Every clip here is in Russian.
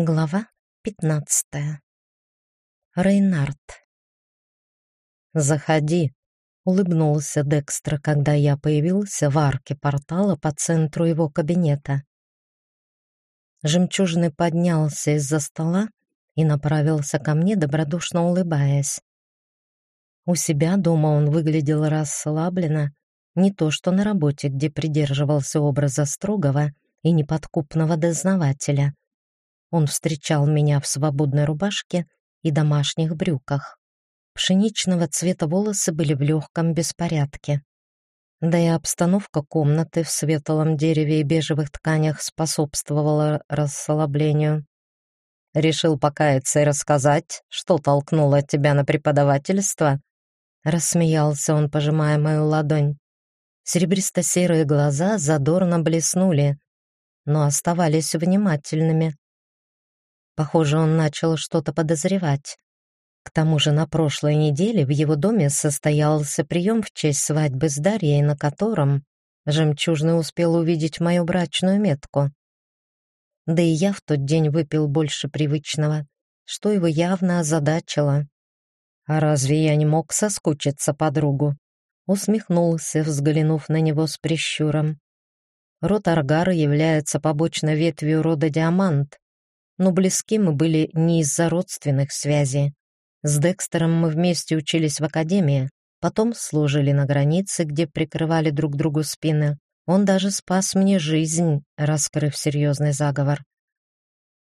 Глава пятнадцатая. Рейнард. «Заходи», — улыбнулся Декстра, когда я появился в арке портала по центру его кабинета. Жемчужный поднялся из-за стола и направился ко мне, добродушно улыбаясь. У себя дома он выглядел расслабленно, не то что на работе, где придерживался образа строгого и неподкупного дознавателя — он встречал меня в свободной рубашке и домашних брюках. Пшеничного цвета волосы были в легком беспорядке. Да и обстановка комнаты в светлом дереве и бежевых тканях способствовала расслаблению. «Решил покаяться и рассказать, что толкнуло тебя на преподавательство?» Рассмеялся он, пожимая мою ладонь. Серебристо-серые глаза задорно блеснули, но оставались внимательными. Похоже, он начал что-то подозревать. К тому же на прошлой неделе в его доме состоялся прием в честь свадьбы с Дарьей, на котором Жемчужный успел увидеть мою брачную метку. Да и я в тот день выпил больше привычного, что его явно озадачило. «А разве я не мог соскучиться по другу?» Усмехнулся, взглянув на него с прищуром. Род Аргара является побочной ветвью рода Диамант, но близки мы были не из-за родственных связей. С Декстером мы вместе учились в академии, потом служили на границе, где прикрывали друг другу спины. Он даже спас мне жизнь, раскрыв серьезный заговор.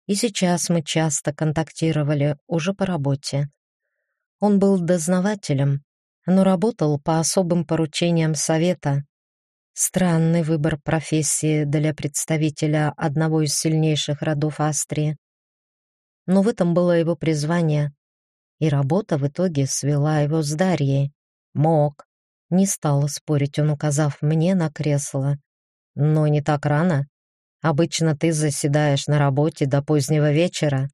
И сейчас мы часто контактировали уже по работе. Он был дознавателем, но работал по особым поручениям совета. Странный выбор профессии для представителя одного из сильнейших родов Австрии но в этом было его призвание. И работа в итоге свела его с Дарьей. Мог. Не стал спорить он, указав мне на кресло. Но не так рано. Обычно ты заседаешь на работе до позднего вечера.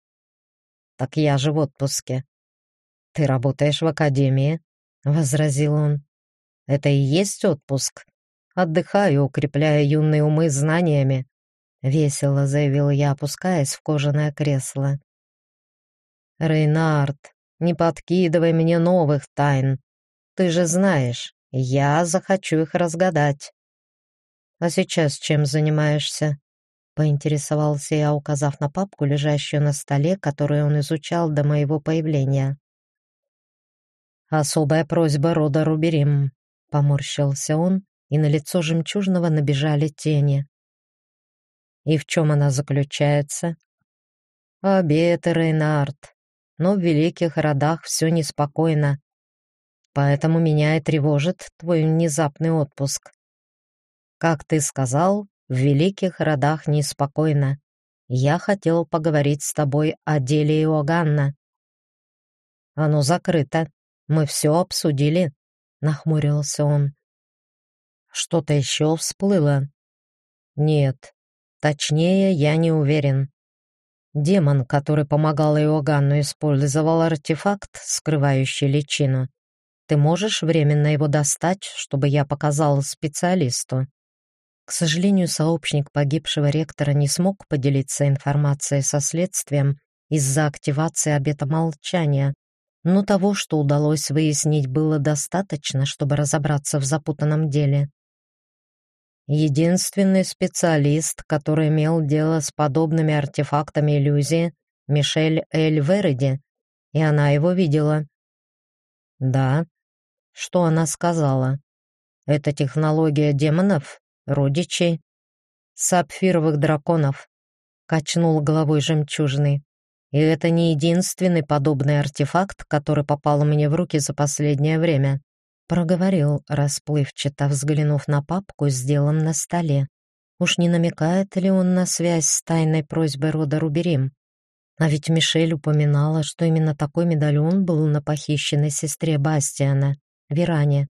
Так я же в отпуске. Ты работаешь в академии, возразил он. Это и есть отпуск. Отдыхаю, укрепляя юные умы знаниями. Весело заявил я, опускаясь в кожаное кресло. «Рейнард, не подкидывай мне новых тайн. Ты же знаешь, я захочу их разгадать». «А сейчас чем занимаешься?» — поинтересовался я, указав на папку, лежащую на столе, которую он изучал до моего появления. «Особая просьба рода Руберим», — поморщился он, и на лицо жемчужного набежали тени. «И в чем она заключается?» «Обед, Рейнард но в великих родах все неспокойно. Поэтому меня и тревожит твой внезапный отпуск. Как ты сказал, в великих родах неспокойно. Я хотел поговорить с тобой о деле Иоганна. Оно закрыто. Мы все обсудили, нахмурился он. Что-то еще всплыло? Нет. Точнее, я не уверен. Демон, который помогал Иоганну, использовал артефакт, скрывающий личину. Ты можешь временно его достать, чтобы я показал специалисту?» К сожалению, сообщник погибшего ректора не смог поделиться информацией со следствием из-за активации обета молчания, но того, что удалось выяснить, было достаточно, чтобы разобраться в запутанном деле. Единственный специалист, который имел дело с подобными артефактами иллюзии, Мишель Эль Вереди, и она его видела. Да. Что она сказала? Это технология демонов, родичей, сапфировых драконов, качнул головой жемчужный. И это не единственный подобный артефакт, который попал мне в руки за последнее время проговорил, расплывчато взглянув на папку с делом на столе. Уж не намекает ли он на связь с тайной просьбой рода Руберим? А ведь Мишель упоминала, что именно такой медальон был на похищенной сестре Бастиана, Веране.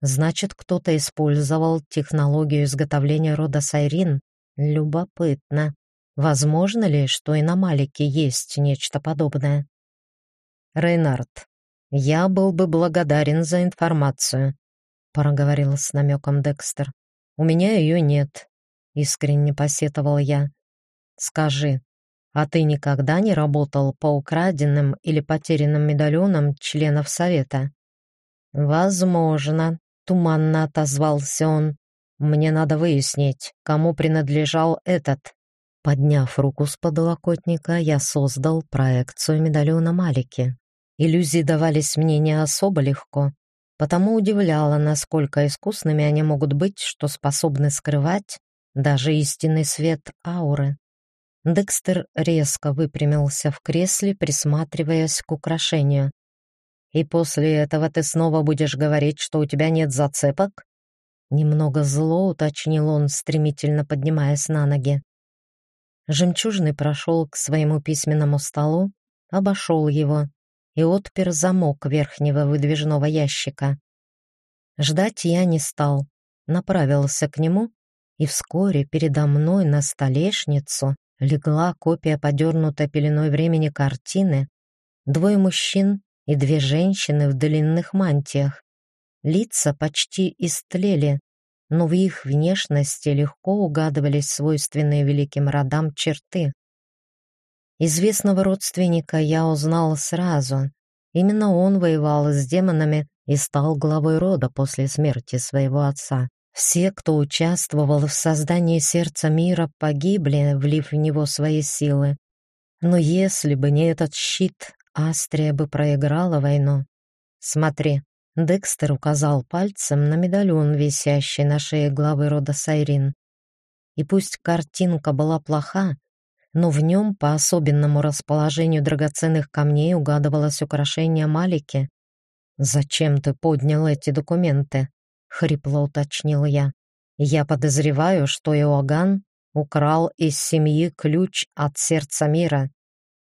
Значит, кто-то использовал технологию изготовления рода Сайрин. Любопытно. Возможно ли, что и на Малике есть нечто подобное? Рейнард, «Я был бы благодарен за информацию», — проговорил с намеком Декстер. «У меня ее нет», — искренне посетовал я. «Скажи, А ты никогда не работал по украденным или потерянным медальонам членов совета? Возможно, туманно отозвался он. Мне надо выяснить, кому принадлежал этот. Подняв руку с подлокотника, я создал проекцию медальона Малики. Иллюзии давались мне не особо легко, потому удивляло, насколько искусными они могут быть, что способны скрывать даже истинный свет ауры. Декстер резко выпрямился в кресле, присматриваясь к украшению. «И после этого ты снова будешь говорить, что у тебя нет зацепок?» Немного зло уточнил он, стремительно поднимаясь на ноги. Жемчужный прошел к своему письменному столу, обошел его и отпер замок верхнего выдвижного ящика. Ждать я не стал, направился к нему, и вскоре передо мной на столешницу легла копия подернутой пеленой времени картины, двое мужчин и две женщины в длинных мантиях. Лица почти истлели, но в их внешности легко угадывались свойственные великим родам черты. Известного родственника я узнал сразу. Именно он воевал с демонами и стал главой рода после смерти своего отца. Все, кто участвовал в создании сердца мира, погибли, влив в него свои силы. Но если бы не этот щит, Астрия бы проиграла войну. Смотри, Декстер указал пальцем на медальон, висящий на шее главы рода Сайрин. И пусть картинка была плоха, но в нем по особенному расположению драгоценных камней угадывалось украшение Малики. «Зачем ты поднял эти документы?» хрипло уточнил я. Я подозреваю, что Иоганн украл из семьи ключ от сердца мира.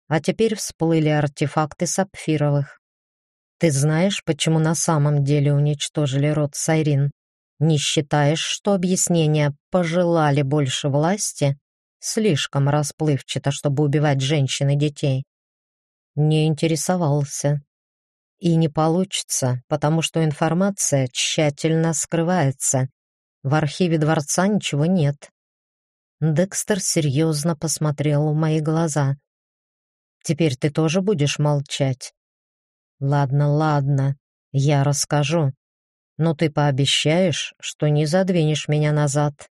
А теперь всплыли артефакты сапфировых. Ты знаешь, почему на самом деле уничтожили род Сайрин? Не считаешь, что объяснения «пожелали больше власти» слишком расплывчато, чтобы убивать женщин и детей? Не интересовался. И не получится, потому что информация тщательно скрывается. В архиве дворца ничего нет. Декстер серьезно посмотрел в мои глаза. «Теперь ты тоже будешь молчать?» «Ладно, ладно, я расскажу. Но ты пообещаешь, что не задвинешь меня назад.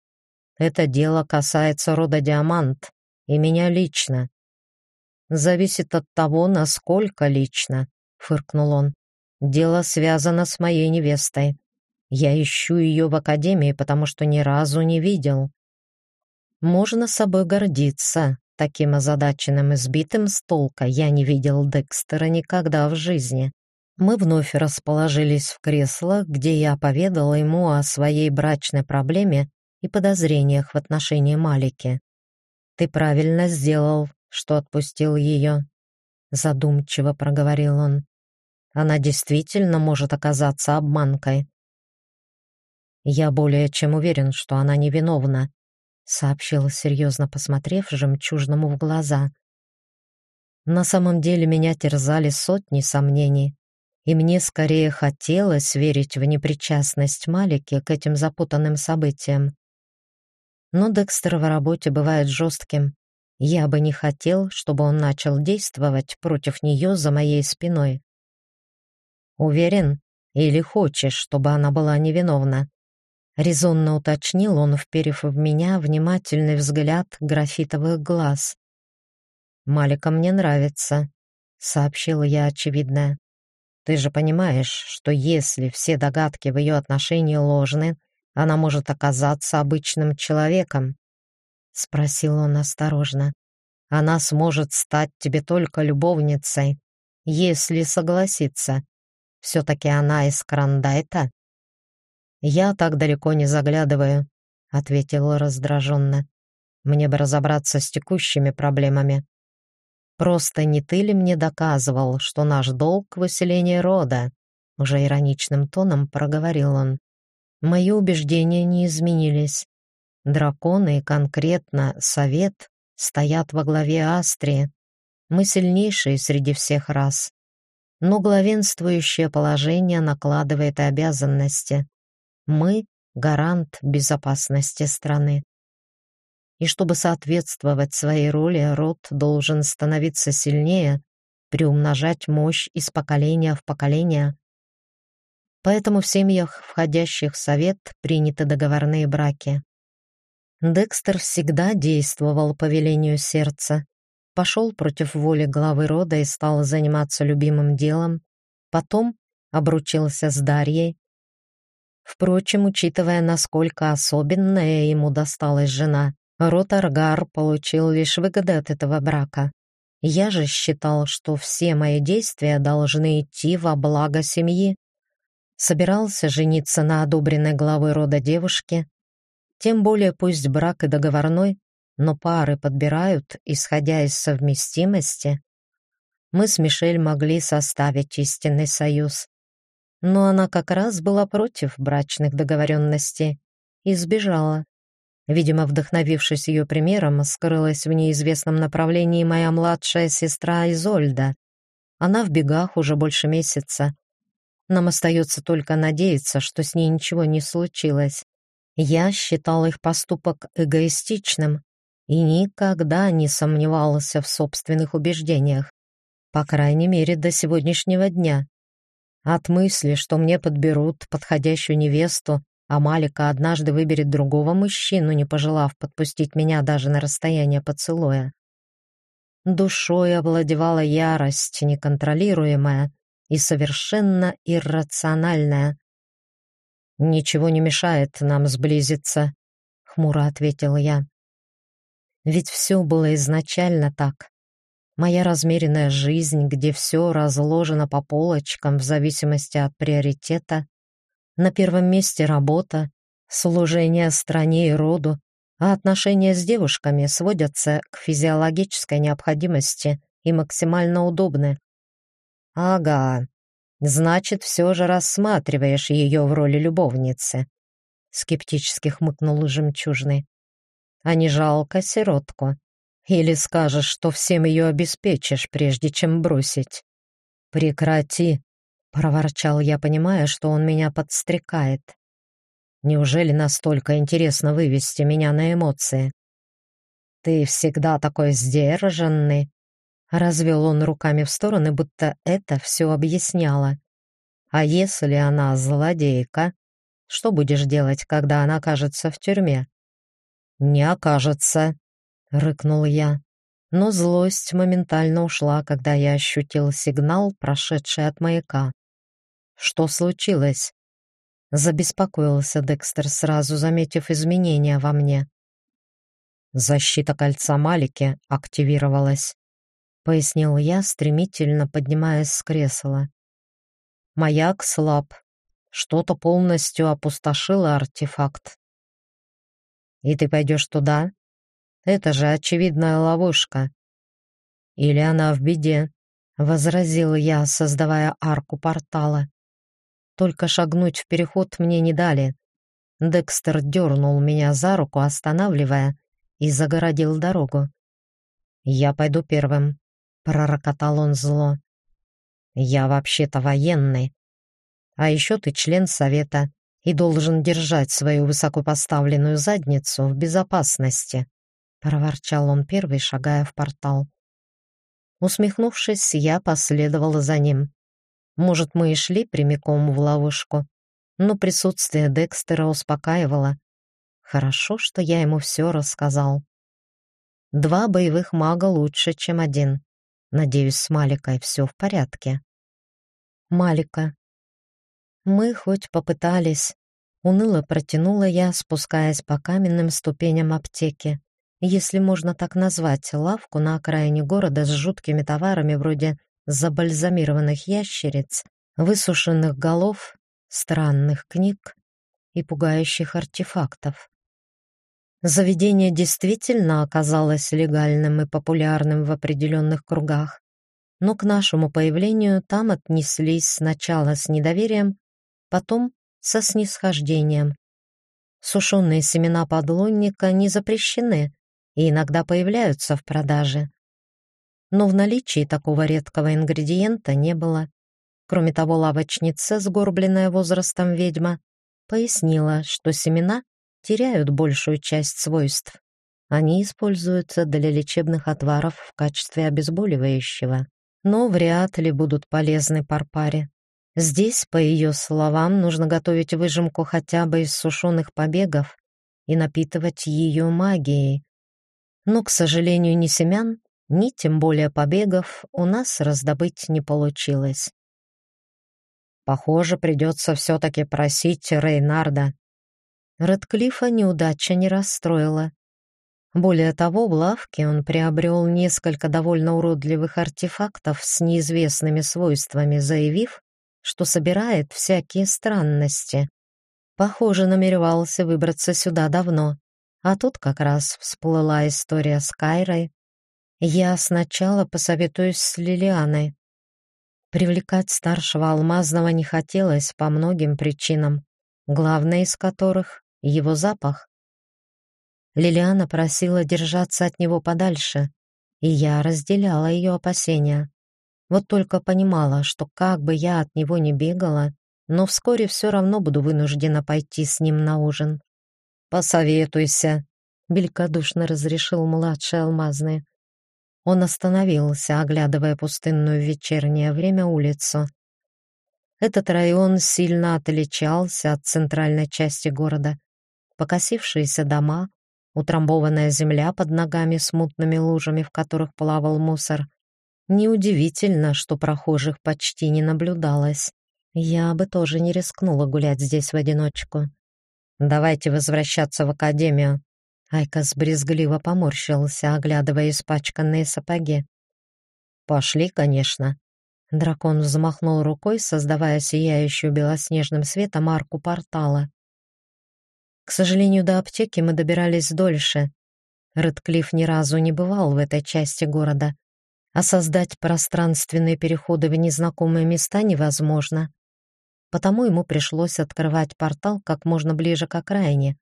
Это дело касается рода Диамант и меня лично. Зависит от того, насколько лично. — фыркнул он. «Дело связано с моей невестой. Я ищу ее в академии, потому что ни разу не видел. Можно собой гордиться. Таким озадаченным и сбитым с толка я не видел Декстера никогда в жизни. Мы вновь расположились в креслах, где я поведала ему о своей брачной проблеме и подозрениях в отношении Малики. «Ты правильно сделал, что отпустил ее», — задумчиво проговорил он. «Она действительно может оказаться обманкой». «Я более чем уверен, что она невиновна», — сообщил, серьезно посмотрев жемчужному в глаза. «На самом деле меня терзали сотни сомнений, и мне скорее хотелось верить в непричастность Малики к этим запутанным событиям. Но Декстер в работе бывает жестким, я бы не хотел, чтобы он начал действовать против нее за моей спиной. Уверен? Или хочешь, чтобы она была невиновна? Резонно уточнил он, вперев в меня внимательный взгляд графитовых глаз. «Малика мне нравится», — сообщила я очевидное. «Ты же понимаешь, что если все догадки в ее отношении ложны, она может оказаться обычным человеком, — спросил он осторожно. «Она сможет стать тебе только любовницей, если согласится. Все-таки она из Крандайта». «Я так далеко не заглядываю», — ответил раздраженно. «Мне бы разобраться с текущими проблемами. Просто не ты ли мне доказывал, что наш долг — выселение рода?» Уже ироничным тоном проговорил он. Мои убеждения не изменились. Драконы и конкретно Совет стоят во главе Астрии. Мы сильнейшие среди всех рас. Но главенствующее положение накладывает обязанности. Мы — гарант безопасности страны. и чтобы соответствовать своей роли, род должен становиться сильнее, приумножать мощь из поколения в поколение. Поэтому в семьях, входящих в совет, приняты договорные браки. Декстер всегда действовал по велению сердца, пошел против воли главы рода и стал заниматься любимым делом, потом обручился с Дарьей. Впрочем, учитывая, насколько особенная ему досталась жена, род Аргар получил лишь выгоды от этого брака. Я же считал, что все мои действия должны идти во благо семьи. Собирался жениться на одобренной главой рода девушке, тем более пусть брак и договорной, но пары подбирают, исходя из совместимости. Мы с Мишель могли составить истинный союз. Но она как раз была против брачных договоренностей и сбежала. Видимо, вдохновившись ее примером, скрылась в неизвестном направлении моя младшая сестра Изольда. Она в бегах уже больше месяца. Нам остается только надеяться, что с ней ничего не случилось. Я считал их поступок эгоистичным и никогда не сомневался в собственных убеждениях, по крайней мере, до сегодняшнего дня. От мысли, что мне подберут подходящую невесту, а Малика однажды выберет другого мужчину, не пожелав подпустить меня даже на расстояние поцелуя. Душой овладевала ярость, неконтролируемая и совершенно иррациональная. «Ничего не мешает нам сблизиться», — хмуро ответил я. Ведь все было изначально так. Моя размеренная жизнь, где все разложено по полочкам в зависимости от приоритета. На первом месте работа, служение стране и роду, а отношения с девушками сводятся к физиологической необходимости и максимально удобны. Ага, Значит, все же рассматриваешь ее в роли любовницы. Скептически хмыкнул жемчужный. А не жалко сиротку? Или скажешь, что всем ее обеспечишь, прежде чем бросить? Прекрати, проворчал я, понимая, что он меня подстрекает. Неужели настолько интересно вывести меня на эмоции? Ты всегда такой сдержанный, Развел он руками в стороны, будто это все объясняло. А если она злодейка, что будешь делать, когда она окажется в тюрьме? Не окажется, рыкнул я. Но злость моментально ушла, когда я ощутил сигнал, прошедший от маяка. Что случилось? Забеспокоился Декстер, сразу заметив изменения во мне. Защита кольца Малики активировалась пояснил я, стремительно поднимаясь с кресла. Маяк слаб. Что-то полностью опустошило артефакт. И ты пойдешь туда? Это же очевидная ловушка. Или она в беде, возразил я, создавая арку портала. Только шагнуть в переход мне не дали. Декстер дернул меня за руку, останавливая, и загородил дорогу. Я пойду первым пророкотал он зло. «Я вообще-то военный. А еще ты член совета и должен держать свою высокопоставленную задницу в безопасности», проворчал он первый, шагая в портал. Усмехнувшись, я последовала за ним. Может, мы и шли прямиком в ловушку, но присутствие Декстера успокаивало. Хорошо, что я ему все рассказал. Два боевых мага лучше, чем один. Надеюсь, с Маликой все в порядке. Малика. Мы хоть попытались. Уныло протянула я, спускаясь по каменным ступеням аптеки. Если можно так назвать лавку на окраине города с жуткими товарами вроде забальзамированных ящериц, высушенных голов, странных книг и пугающих артефактов. Заведение действительно оказалось легальным и популярным в определенных кругах, но к нашему появлению там отнеслись сначала с недоверием, потом со снисхождением. Сушеные семена подлунника не запрещены и иногда появляются в продаже. Но в наличии такого редкого ингредиента не было. Кроме того, лавочница, сгорбленная возрастом ведьма, пояснила, что семена теряют большую часть свойств. Они используются для лечебных отваров в качестве обезболивающего, но вряд ли будут полезны парпаре. Здесь, по ее словам, нужно готовить выжимку хотя бы из сушеных побегов и напитывать ее магией. Но, к сожалению, ни семян, ни тем более побегов у нас раздобыть не получилось. Похоже, придется все-таки просить Рейнарда. Редклифа неудача не расстроила. Более того, в лавке он приобрел несколько довольно уродливых артефактов с неизвестными свойствами, заявив, что собирает всякие странности. Похоже, намеревался выбраться сюда давно, а тут как раз всплыла история с Кайрой. Я сначала посоветуюсь с Лилианой. Привлекать старшего Алмазного не хотелось по многим причинам, главная из которых — его запах. Лилиана просила держаться от него подальше, и я разделяла ее опасения. Вот только понимала, что как бы я от него не бегала, но вскоре все равно буду вынуждена пойти с ним на ужин. «Посоветуйся», — великодушно разрешил младший алмазный. Он остановился, оглядывая пустынную в вечернее время улицу. Этот район сильно отличался от центральной части города. Покосившиеся дома, утрамбованная земля под ногами с мутными лужами, в которых плавал мусор — Неудивительно, что прохожих почти не наблюдалось. Я бы тоже не рискнула гулять здесь в одиночку. «Давайте возвращаться в академию». Айкос брезгливо поморщился, оглядывая испачканные сапоги. «Пошли, конечно». Дракон взмахнул рукой, создавая сияющую белоснежным светом арку портала. К сожалению, до аптеки мы добирались дольше. Редклифф ни разу не бывал в этой части города, а создать пространственные переходы в незнакомые места невозможно. Потому ему пришлось открывать портал как можно ближе к окраине,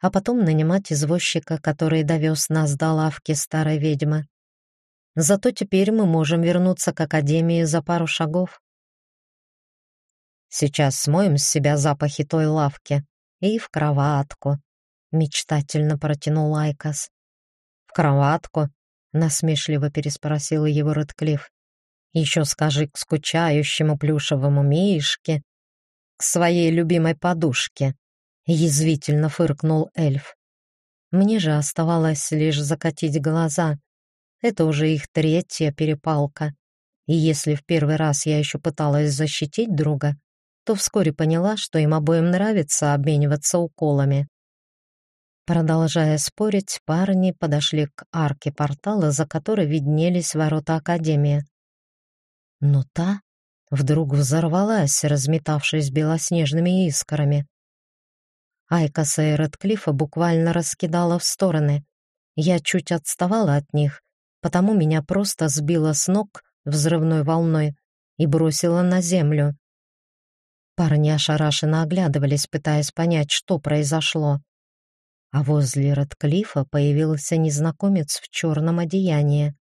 а потом нанимать извозчика, который довез нас до лавки старой ведьмы. Зато теперь мы можем вернуться к Академии за пару шагов. Сейчас смоем с себя запахи той лавки и в кроватку, мечтательно протянул Айкос. В кроватку, насмешливо переспросил его Рэдклифф. Еще скажи к скучающему плюшевому мишке, к своей любимой подушке, язвительно фыркнул эльф. Мне же оставалось лишь закатить глаза. Это уже их третья перепалка. И если в первый раз я еще пыталась защитить друга, то вскоре поняла, что им обоим нравится обмениваться уколами. Продолжая спорить, парни подошли к арке портала, за которой виднелись ворота Академии. Но та вдруг взорвалась, разметавшись белоснежными искрами. Айкоса и Редклифа буквально раскидала в стороны. Я чуть отставала от них, потому меня просто сбило с ног взрывной волной и бросило на землю. Парни ошарашенно оглядывались, пытаясь понять, что произошло а возле Рэдклиффа появился незнакомец в черном одеянии.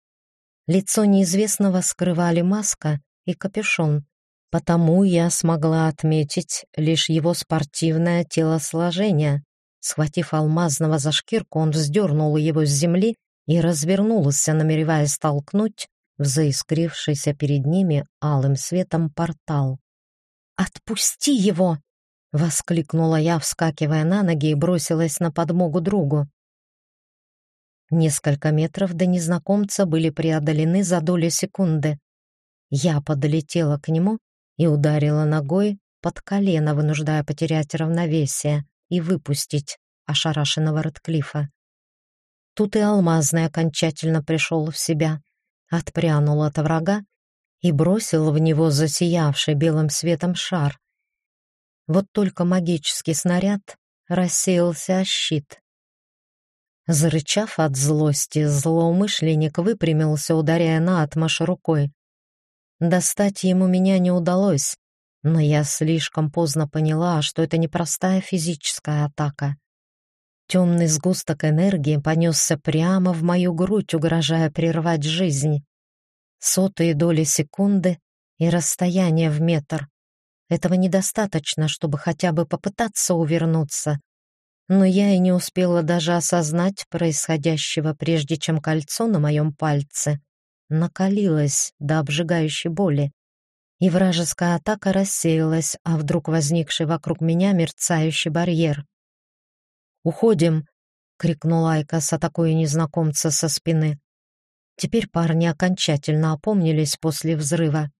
Лицо неизвестного скрывали маска и капюшон, потому я смогла отметить лишь его спортивное телосложение. Схватив алмазного за шкирку, он вздернул его с земли и развернулся, намереваясь толкнуть в заискрившийся перед ними алым светом портал. «Отпусти его!» Воскликнула я, вскакивая на ноги и бросилась на подмогу другу. Несколько метров до незнакомца были преодолены за долю секунды. Я подлетела к нему и ударила ногой под колено, вынуждая потерять равновесие и выпустить ошарашенного Рэдклиффа. Тут и Алмазный окончательно пришел в себя, отпрянул от врага и бросил в него засиявший белым светом шар. Вот только магический снаряд рассеялся о щит. Зарычав от злости, злоумышленник выпрямился, ударяя на отмаш рукой. Достать ему меня не удалось, но я слишком поздно поняла, что это не простая физическая атака. Темный сгусток энергии понесся прямо в мою грудь, угрожая прервать жизнь. Сотые доли секунды и расстояние в метр. Этого недостаточно, чтобы хотя бы попытаться увернуться. но я и не успела даже осознать происходящего, прежде чем кольцо на моем пальце накалилось до обжигающей боли, и вражеская атака рассеялась, а вдруг возникший вокруг меня мерцающий барьер. «Уходим!» — крикнул Айкос, атакуя незнакомца со спины. Теперь парни окончательно опомнились после взрыва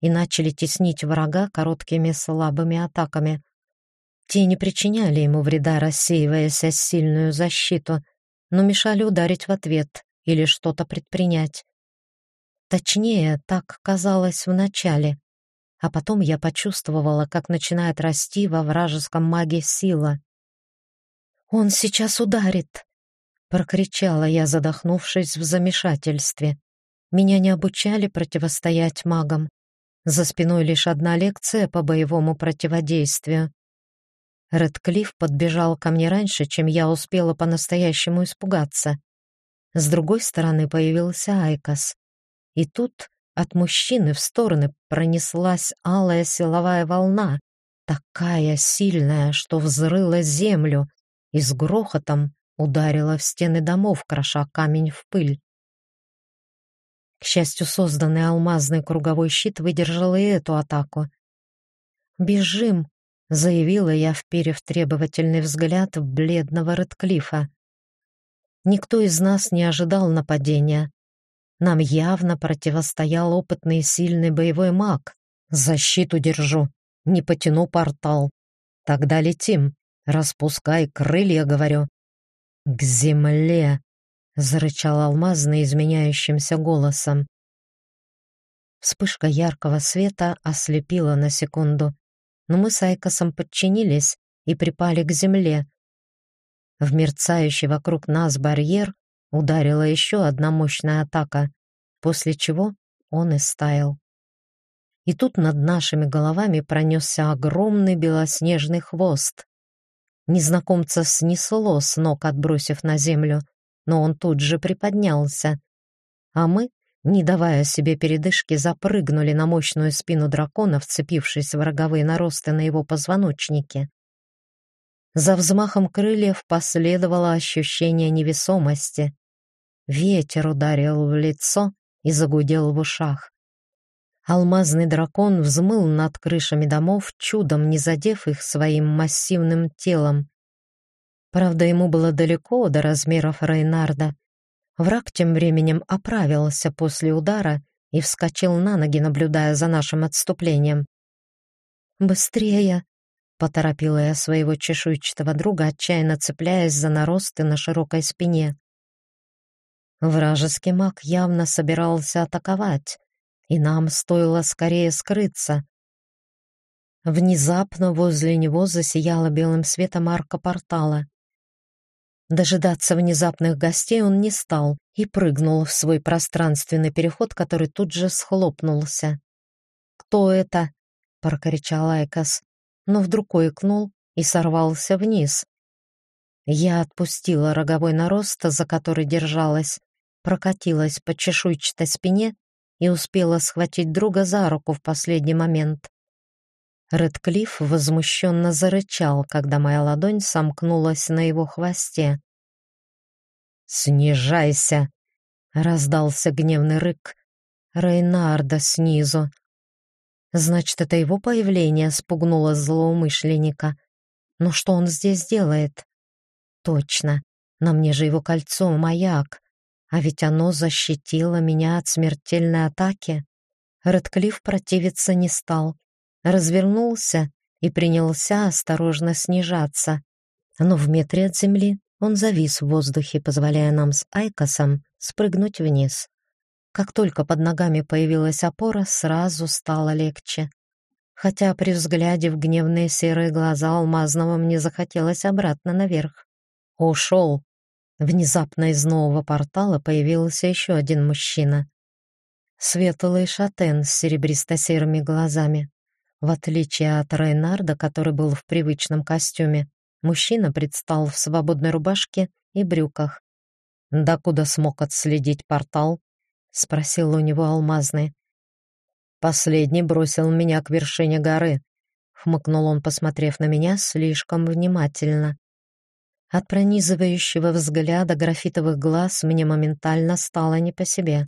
и начали теснить врага короткими слабыми атаками. Те не причиняли ему вреда, рассеиваясь о сильную защиту, но мешали ударить в ответ или что-то предпринять. Точнее, так казалось в начале. А потом я почувствовала, как начинает расти во вражеском маге сила. «Он сейчас ударит!» — прокричала я, задохнувшись в замешательстве. Меня не обучали противостоять магам. За спиной лишь одна лекция по боевому противодействию. Редклифф подбежал ко мне раньше, чем я успела по-настоящему испугаться. С другой стороны появился Айкос. И тут от мужчины в стороны пронеслась алая силовая волна, такая сильная, что взрыла землю и с грохотом ударила в стены домов, кроша камень в пыль. К счастью, созданный алмазный круговой щит выдержал и эту атаку. «Бежим!» заявила я, вперев требовательный взгляд в бледного Редклифа. Никто из нас не ожидал нападения. Нам явно противостоял опытный и сильный боевой маг. Защиту держу, не потяну портал. Тогда летим. Распускай крылья, говорю. К земле, зарычал алмазный изменяющимся голосом. Вспышка яркого света ослепила на секунду но мы с Айкосом подчинились и припали к земле. В мерцающий вокруг нас барьер ударила еще одна мощная атака, после чего он и стаял. И тут над нашими головами пронесся огромный белоснежный хвост. Незнакомца снесло с ног, отбросив на землю, но он тут же приподнялся, а мы не давая себе передышки, запрыгнули на мощную спину дракона, вцепившись в роговые наросты на его позвоночнике. За взмахом крыльев последовало ощущение невесомости. Ветер ударил в лицо и загудел в ушах. Алмазный дракон взмыл над крышами домов, чудом не задев их своим массивным телом. Правда, ему было далеко до размеров Рейнарда, Враг тем временем оправился после удара и вскочил на ноги, наблюдая за нашим отступлением. «Быстрее!» — поторопила я своего чешуйчатого друга, отчаянно цепляясь за наросты на широкой спине. Вражеский маг явно собирался атаковать, и нам стоило скорее скрыться. Внезапно возле него засияла белым светом арка портала. Дожидаться внезапных гостей он не стал и прыгнул в свой пространственный переход, который тут же схлопнулся. «Кто это?» — прокричал Айкос, но вдруг ойкнул и сорвался вниз. Я отпустила роговой нарост, за который держалась, прокатилась по чешуйчатой спине и успела схватить друга за руку в последний момент. Редклифф возмущенно зарычал, когда моя ладонь сомкнулась на его хвосте. «Снижайся!» — раздался гневный рык Рейнарда снизу. Значит, это его появление спугнуло злоумышленника. Но что он здесь делает? Точно, на мне же его кольцо маяк, а ведь оно защитило меня от смертельной атаки. Редклифф противиться не стал развернулся и принялся осторожно снижаться. Но в метре от земли он завис в воздухе, позволяя нам с Айкосом спрыгнуть вниз. Как только под ногами появилась опора, сразу стало легче. Хотя при взгляде в гневные серые глаза Алмазного мне захотелось обратно наверх. Ушел. Внезапно из нового портала появился еще один мужчина. Светлый шатен с серебристо-серыми глазами. В отличие от Рейнарда, который был в привычном костюме, мужчина предстал в свободной рубашке и брюках. «Да куда смог отследить портал?» — спросил у него Алмазный. «Последний бросил меня к вершине горы», — хмыкнул он, посмотрев на меня слишком внимательно. От пронизывающего взгляда графитовых глаз мне моментально стало не по себе.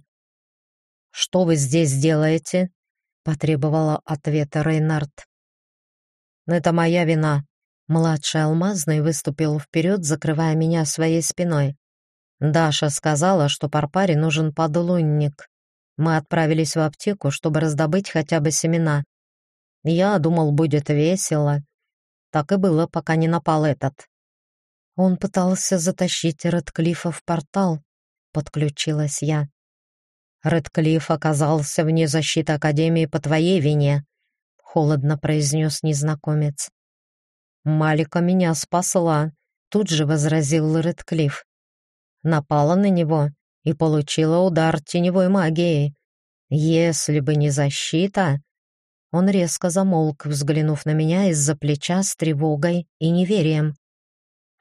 «Что вы здесь делаете?» — потребовала ответа Рейнард. «Это моя вина». Младший алмазный выступил вперед, закрывая меня своей спиной. Даша сказала, что Парпаре нужен подлунник. Мы отправились в аптеку, чтобы раздобыть хотя бы семена. Я думал, будет весело. Так и было, пока не напал этот. Он пытался затащить Редклифа в портал, подключилась я. Редклифф оказался вне защиты Академии по твоей вине, холодно произнес незнакомец. Малика меня спасла, тут же возразил Редклифф. Напала на него и получила удар теневой магией. Если бы не защита, он резко замолк, взглянув на меня из-за плеча с тревогой и неверием.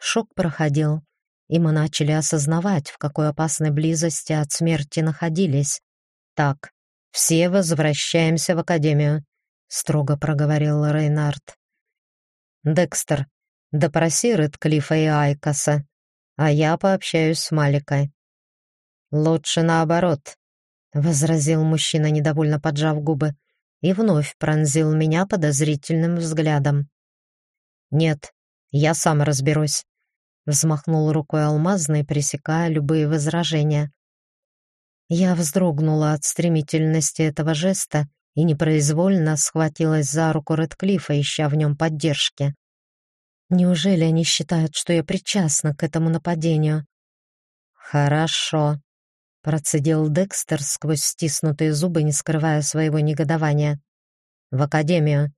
Шок проходил, и мы начали осознавать, в какой опасной близости от смерти находились. «Так, все возвращаемся в академию», — строго проговорил Рейнард. «Декстер, допроси Редклифа и Айкоса, а я пообщаюсь с Маликой». «Лучше наоборот», — возразил мужчина, недовольно поджав губы и вновь пронзил меня подозрительным взглядом. «Нет, я сам разберусь», — взмахнул рукой алмазной, пресекая любые возражения. Я вздрогнула от стремительности этого жеста и непроизвольно схватилась за руку Редклифа, ища в нем поддержки. Неужели они считают, что я причастна к этому нападению? «Хорошо», Процедил Декстер сквозь стиснутые зубы, не скрывая своего негодования. «В академию!»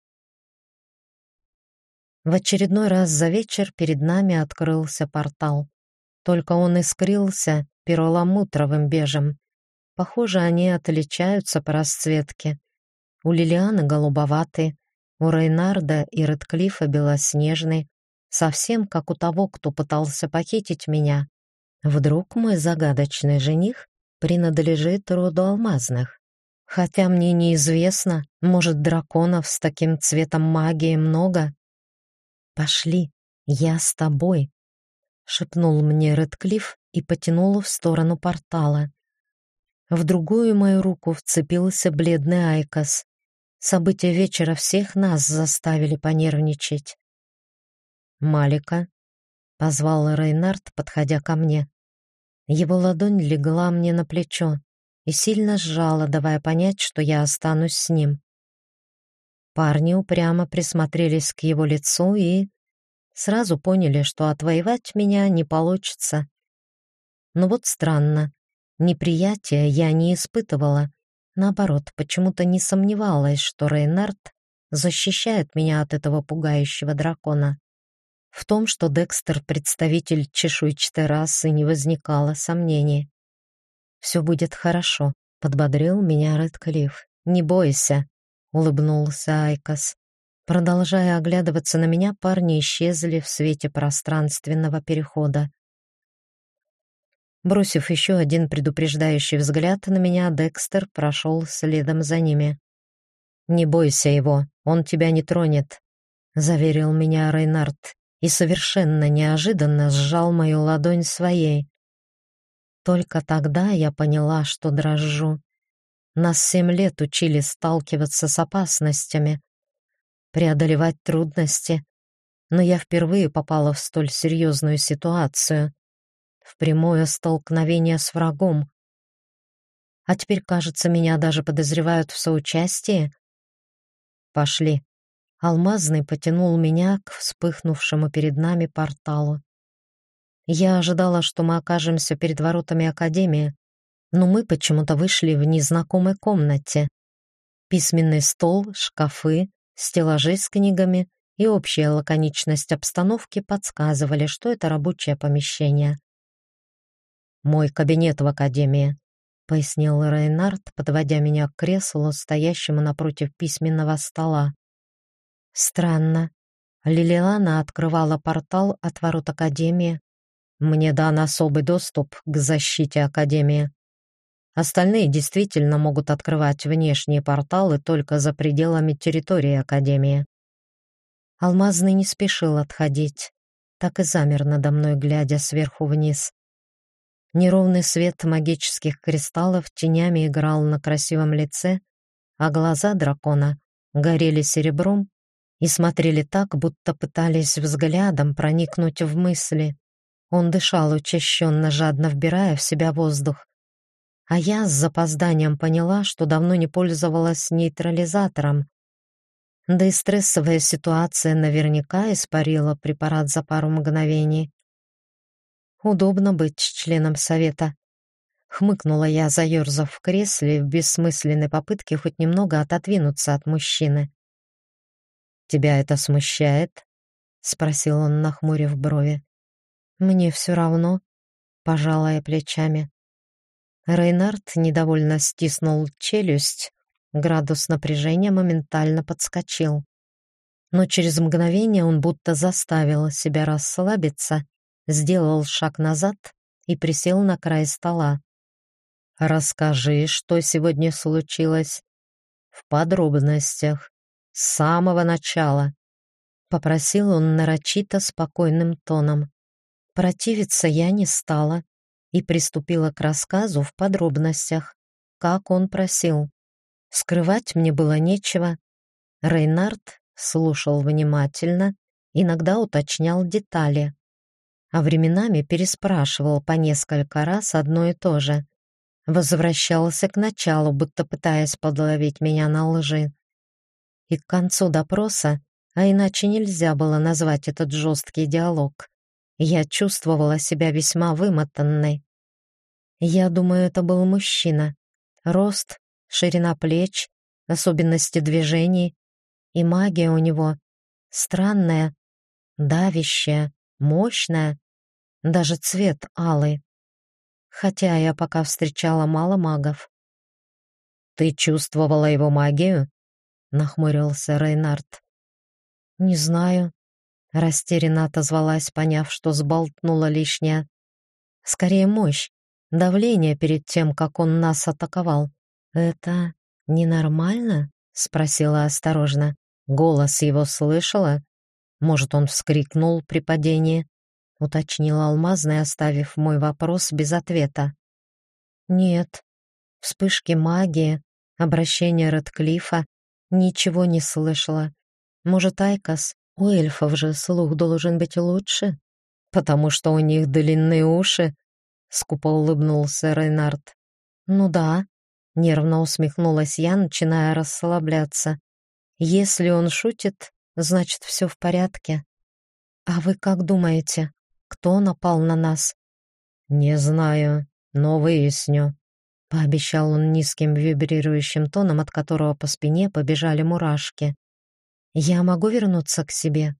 В очередной раз за вечер перед нами открылся портал. Только он искрился перламутровым бежем. Похоже, они отличаются по расцветке. У Лилианы голубоватый, у Рейнарда и Редклифа белоснежный, совсем как у того, кто пытался похитить меня. Вдруг мой загадочный жених принадлежит роду алмазных. Хотя мне неизвестно, может, драконов с таким цветом магии много? «Пошли, я с тобой», — шепнул мне Редклифф и потянул в сторону портала. В другую мою руку вцепился бледный Айкос. События вечера всех нас заставили понервничать. «Малика», — позвал Рейнард, подходя ко мне. Его ладонь легла мне на плечо и сильно сжала, давая понять, что я останусь с ним. Парни упрямо присмотрелись к его лицу и сразу поняли, что отвоевать меня не получится. Но вот странно, неприятия я не испытывала. Наоборот, почему-то не сомневалась, что Рейнард защищает меня от этого пугающего дракона. В том, что Декстер — представитель чешуйчатой расы, не возникало сомнений. «Все будет хорошо», — подбодрил меня Редклифф. «Не бойся», — улыбнулся Айкос. Продолжая оглядываться на меня, парни исчезли в свете пространственного перехода. Бросив еще один предупреждающий взгляд на меня, Декстер прошел следом за ними. «Не бойся его, он тебя не тронет», — заверил меня Рейнард и совершенно неожиданно сжал мою ладонь своей. Только тогда я поняла, что дрожу. Нас семь лет учили сталкиваться с опасностями, преодолевать трудности, но я впервые попала в столь серьезную ситуацию, в прямое столкновение с врагом. А теперь, кажется, меня даже подозревают в соучастии. Пошли. Алмазный потянул меня к вспыхнувшему перед нами порталу. Я ожидала, что мы окажемся перед воротами Академии, но мы почему-то вышли в незнакомой комнате. Письменный стол, шкафы, стеллажи с книгами и общая лаконичность обстановки подсказывали, что это рабочее помещение. «Мой кабинет в Академии», — пояснил Рейнард, подводя меня к креслу, стоящему напротив письменного стола. Странно. Лилиана открывала портал от ворот Академии. Мне дан особый доступ к защите Академии. Остальные действительно могут открывать внешние порталы только за пределами территории Академии. Алмазный не спешил отходить. так и замер надо мной, глядя сверху вниз. Неровный свет магических кристаллов тенями играл на красивом лице, а глаза дракона горели серебром и смотрели так, будто пытались взглядом проникнуть в мысли. Он дышал учащенно, жадно вбирая в себя воздух. А я с запозданием поняла, что давно не пользовалась нейтрализатором. Да и стрессовая ситуация наверняка испарила препарат за пару мгновений. Удобно быть членом совета. Хмыкнула я, заерзав в кресле в бессмысленной попытке хоть немного отодвинуться от мужчины. «Тебя это смущает?» — спросил он, нахмурив брови. «Мне все равно», — пожала я плечами. Рейнард недовольно стиснул челюсть, градус напряжения моментально подскочил. Но через мгновение он будто заставил себя расслабиться, сделал шаг назад и присел на край стола. «Расскажи, что сегодня случилось?» «В подробностях, с самого начала», — попросил он нарочито спокойным тоном. Противиться я не стала и приступила к рассказу в подробностях, как он просил. Скрывать мне было нечего. Рейнард слушал внимательно, иногда уточнял детали, а временами переспрашивал по несколько раз одно и то же возвращался к началу, будто пытаясь подловить меня на лжи. И к концу допроса, а иначе нельзя было назвать этот жесткий диалог, я чувствовала себя весьма вымотанной. Я думаю, это был мужчина. Рост, ширина плеч, особенности движений и магия у него странная, давящая, мощная, даже цвет алый хотя я пока встречала мало магов. «Ты чувствовала его магию?» — нахмурился Рейнард. «Не знаю», — растерянно отозвалась, поняв, что сболтнула лишнее. «Скорее мощь, давление перед тем, как он нас атаковал. Это ненормально?» — спросила осторожно. Голос его слышала? Может, он вскрикнул при падении? уточнил Алмазный, оставив мой вопрос без ответа. Нет. Вспышки магии, обращение Рэдклиффа, ничего не слышала. Может, Айкос? У эльфов же слух должен быть лучше, потому что у них длинные уши, скупо улыбнулся Рейнард. Ну да, нервно усмехнулась я, начиная расслабляться. Если он шутит, значит, все в порядке. А вы как думаете, кто напал на нас. «Не знаю, но выясню», — пообещал он низким вибрирующим тоном, от которого по спине побежали мурашки. «Я могу вернуться к себе?»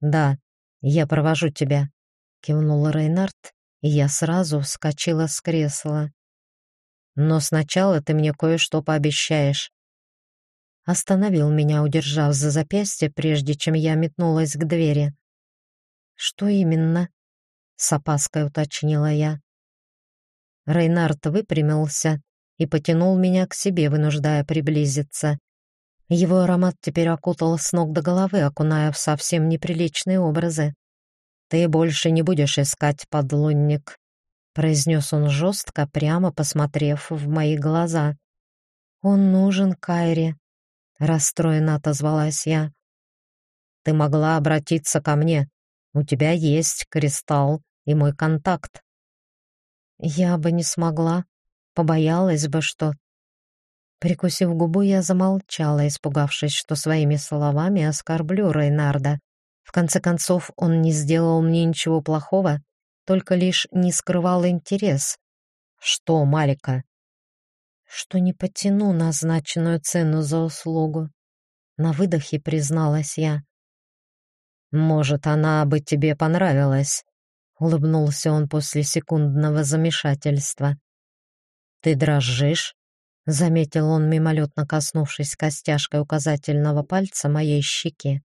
«Да, я провожу тебя», — кивнул Рейнард, я сразу вскочила с кресла. «Но сначала ты мне кое-что пообещаешь». Остановил меня, удержав за запястье, прежде чем я метнулась к двери. «Что именно?» — с опаской уточнила я. Рейнард выпрямился и потянул меня к себе, вынуждая приблизиться. Его аромат теперь окутал с ног до головы, окуная в совсем неприличные образы. «Ты больше не будешь искать подлунник», — произнес он жестко, прямо посмотрев в мои глаза. «Он нужен Кайре», — расстроенно отозвалась я. «Ты могла обратиться ко мне, у тебя есть кристалл и мой контакт. Я бы не смогла, побоялась бы, что... Прикусив губу, я замолчала, испугавшись, что своими словами оскорблю Рейнарда. В конце концов, он не сделал мне ничего плохого, только лишь не скрывал интерес. Что, Малика? Что не потяну назначенную цену за услугу. На выдохе призналась я. «Может, она бы тебе понравилась», — улыбнулся он после секундного замешательства. «Ты дрожишь?» — заметил он, мимолетно коснувшись костяшкой указательного пальца моей щеки.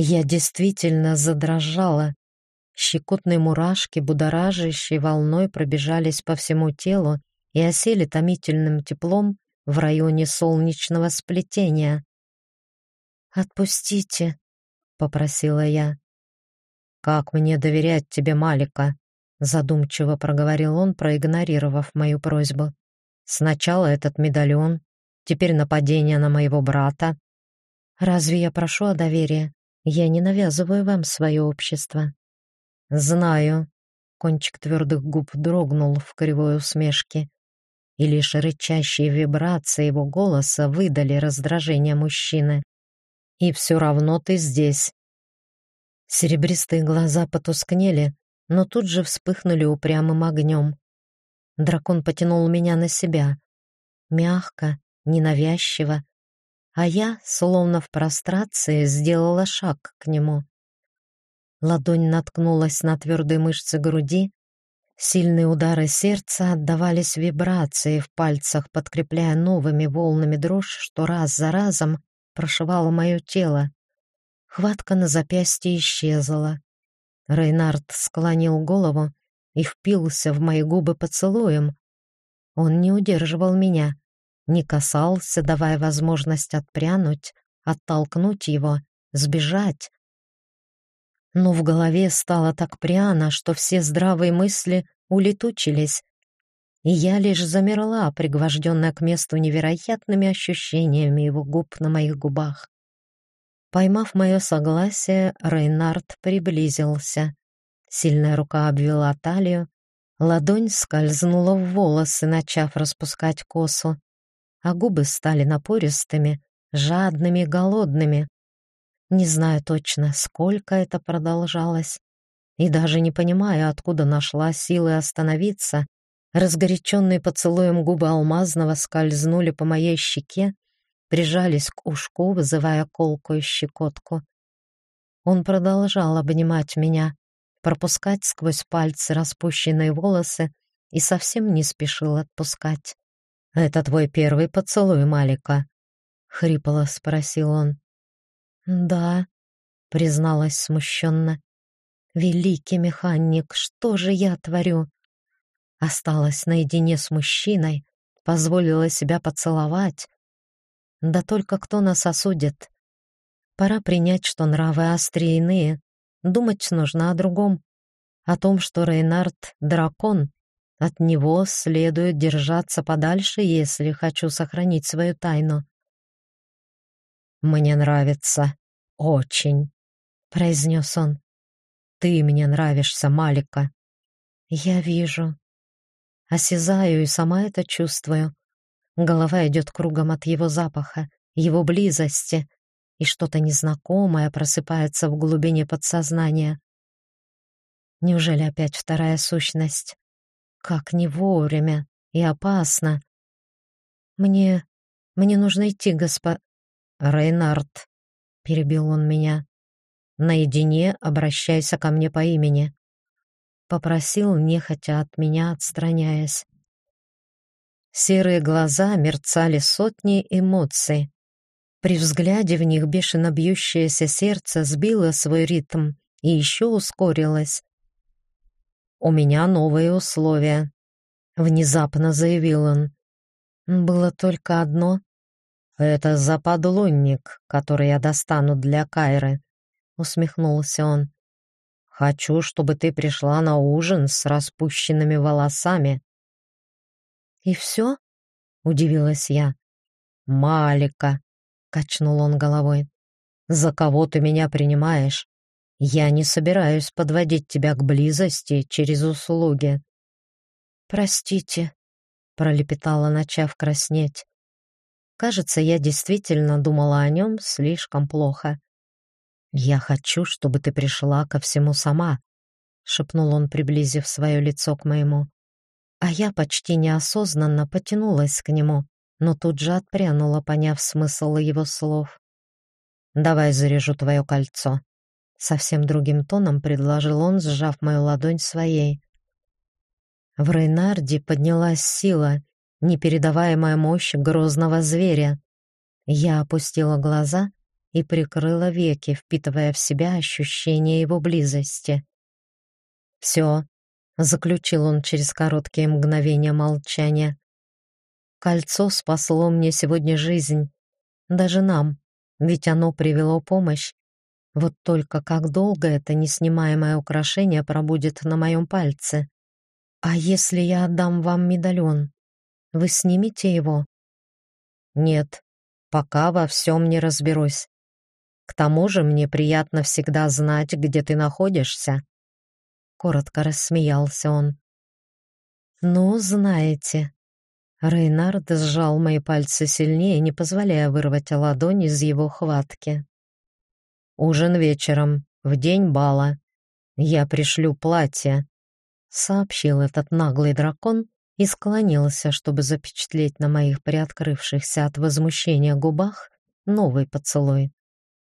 Я действительно задрожала. Щекотные мурашки, будоражащей волной, пробежались по всему телу и осели томительным теплом в районе солнечного сплетения. «Отпустите», попросила я. как мне доверять тебе, Малика?» Задумчиво проговорил он, проигнорировав мою просьбу. «Сначала этот медальон, теперь нападение на моего брата». «Разве я прошу о доверии? Я не навязываю вам свое общество». «Знаю». Кончик твердых губ дрогнул в кривой усмешке, и лишь рычащие вибрации его голоса выдали раздражение мужчины. «И все равно ты здесь». Серебристые глаза потускнели, но тут же вспыхнули упрямым огнем. Дракон потянул меня на себя. Мягко, ненавязчиво. А я, словно в прострации, сделала шаг к нему. Ладонь наткнулась на твердые мышцы груди. Сильные удары сердца отдавались вибрации в пальцах, подкрепляя новыми волнами дрожь, что раз за разом прошивало мое тело. Хватка на запястье исчезла. Рейнард склонил голову и впился в мои губы поцелуем. Он не удерживал меня, не касался, давая возможность отпрянуть, оттолкнуть его, сбежать. Но в голове стало так пряно, что все здравые мысли улетучились, и я лишь замерла, пригвожденная к месту невероятными ощущениями его губ на моих губах. Поймав мое согласие, Рейнард приблизился. Сильная рука обвела талию, ладонь скользнула в волосы, начав распускать косу, а губы стали напористыми, жадными, голодными. Не знаю точно, сколько это продолжалось, и даже не понимаю, откуда нашла силы остановиться. Разгоряченные поцелуем губы алмазного скользнули по моей щеке, прижались к ушку, вызывая колкую щекотку. Он продолжал обнимать меня, пропускать сквозь пальцы распущенные волосы и совсем не спешил отпускать. «Это твой первый поцелуй, Малика?» — хрипло спросил он. «Да», — призналась смущенно. «Великий механик, что же я творю?» Осталась наедине с мужчиной, позволила себя поцеловать, да только кто нас осудит? Пора принять, что нравы острее. Думать нужно о другом. О том, что Рейнард — дракон. От него следует держаться подальше, если хочу сохранить свою тайну. «Мне нравится. Очень», — произнес он. «Ты мне нравишься, Малика». «Я вижу. Осязаю и сама это чувствую. Голова идет кругом от его запаха, его близости, и что-то незнакомое просыпается в глубине подсознания. Неужели опять вторая сущность? Как не вовремя и опасно. Мне... мне нужно идти, госпо... Рейнард, перебил он меня. Наедине обращайся ко мне по имени. Попросил, нехотя от меня отстраняясь. Серые глаза мерцали сотни эмоций. При взгляде в них бешено бьющееся сердце сбило свой ритм и еще ускорилось. «У меня новые условия», — внезапно заявил он. «Было только одно. Это западлунник, который я достану для Кайры», — усмехнулся он. «Хочу, чтобы ты пришла на ужин с распущенными волосами, «И все?» — удивилась я. «Малика!» — качнул он головой. «За кого ты меня принимаешь? Я не собираюсь подводить тебя к близости через услуги». «Простите», — пролепетала, начав краснеть. Кажется, я действительно думала о нем слишком плохо. «Я хочу, чтобы ты пришла ко всему сама», — шепнул он, приблизив свое лицо к моему а я почти неосознанно потянулась к нему, но тут же отпрянула, поняв смысл его слов. «Давай заряжу твое кольцо», — совсем другим тоном предложил он, сжав мою ладонь своей. В Рейнарде поднялась сила, непередаваемая мощь грозного зверя. Я опустила глаза и прикрыла веки, впитывая в себя ощущение его близости. «Все, заключил он через короткие мгновения молчания. Кольцо спасло мне сегодня жизнь, даже нам, ведь оно привело помощь. Вот только как долго это неснимаемое украшение пробудет на моем пальце? А если я отдам вам медальон, вы снимете его? Нет, пока во всем не разберусь. К тому же мне приятно всегда знать, где ты находишься. Коротко рассмеялся он. Ну, знаете. Рейнард сжал мои пальцы сильнее, не позволяя вырвать ладонь из его хватки. Ужин вечером, в день бала. Я пришлю платье, сообщил этот наглый дракон и склонился, чтобы запечатлеть на моих приоткрывшихся от возмущения губах новый поцелуй.